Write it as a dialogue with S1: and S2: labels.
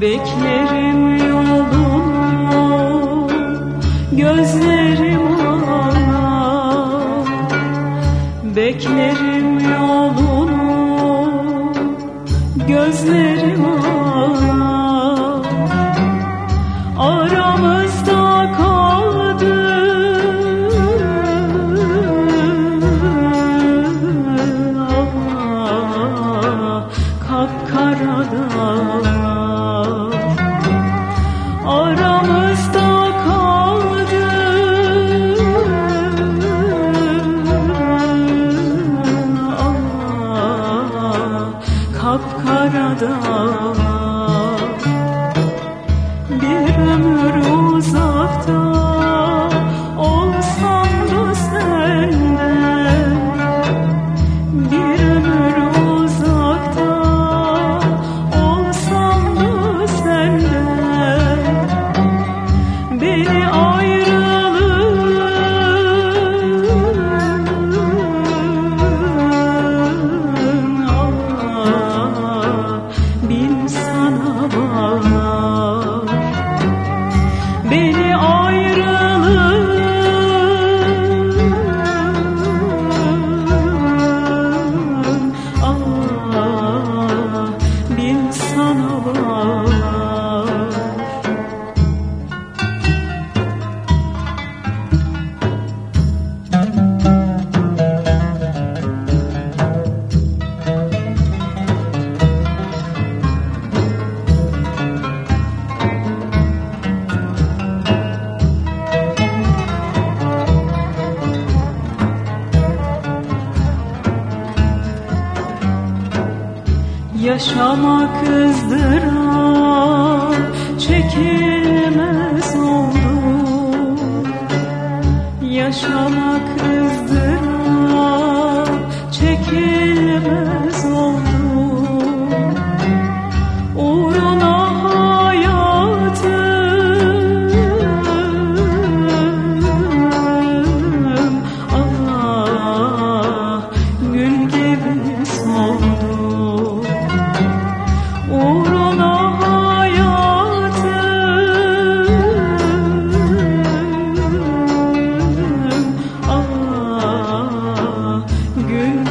S1: Beklerim yolunu gözlerim ana Beklerim yolunu gözlerim ana beni Yaşamak ızdırap çekilmez oldu Yaşamak ızdırap gün